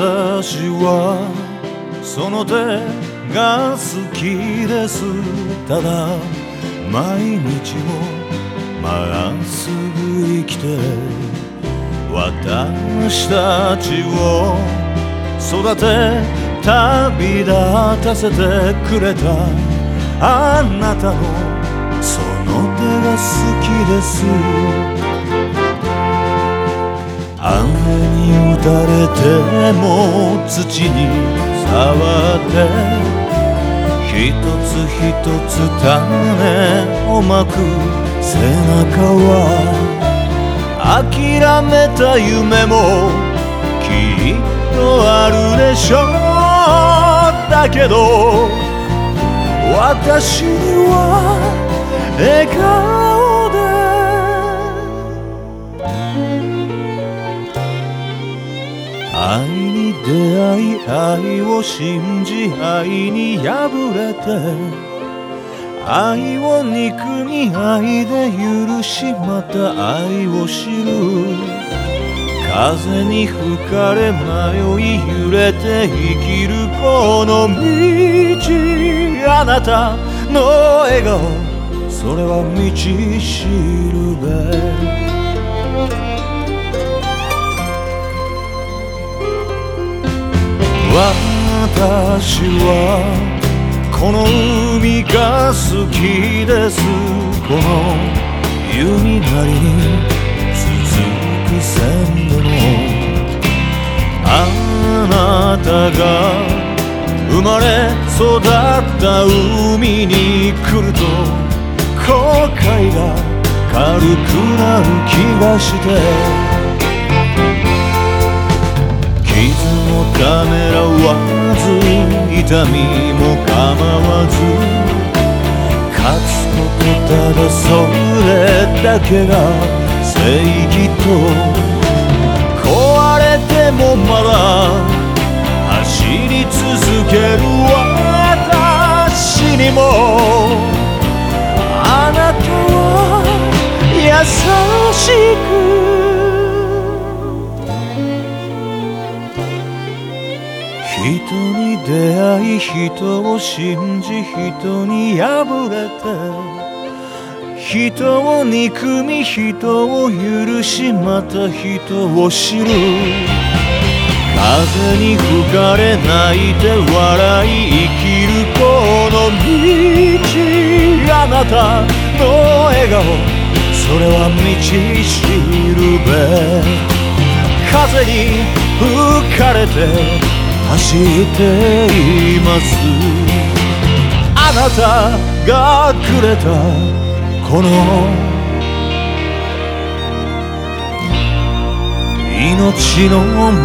私はその手が好きです。ただ毎日をまっすぐ生きて私たちを育て旅立たせてくれた。あなたのその手が好きです。に打たれても土に触って一つ一つ種をまく背中は諦めた夢もきっとあるでしょうだけど私には笑顔愛に出会い愛を信じ愛に敗れて愛を憎み愛で許しまた愛を知る。風に吹かれ迷い揺れて生きるこの道。あなたの笑顔それは道しるべ。私はこの海が好きです。この弓なりに続く線路のあなたが生まれ育った海に来ると後悔が軽くなる気がして。痛みも構わず勝つことただそれだけが正義と壊れてもまだ走り続ける私にもあなたは優しく人に出会い人を信じ人に敗れて人を憎み人を許しまた人を知る。風に吹かれ泣いて笑い生きるこの道あなたの笑顔それは道しるべ。風に吹かれて走っています。あなたがくれたこの命の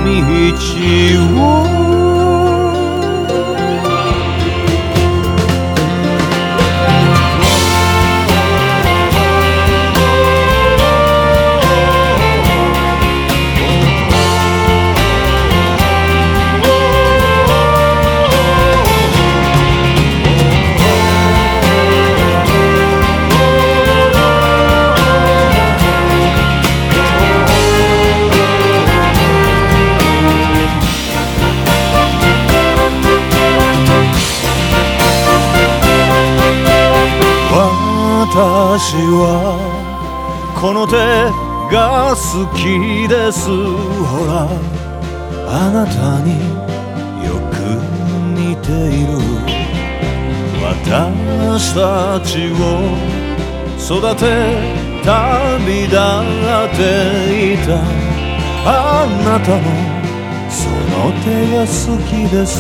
道を私はこの手が好きです。ほらあなたによく似ている。私たちを育て旅立っていた。あなたのその手が好きです。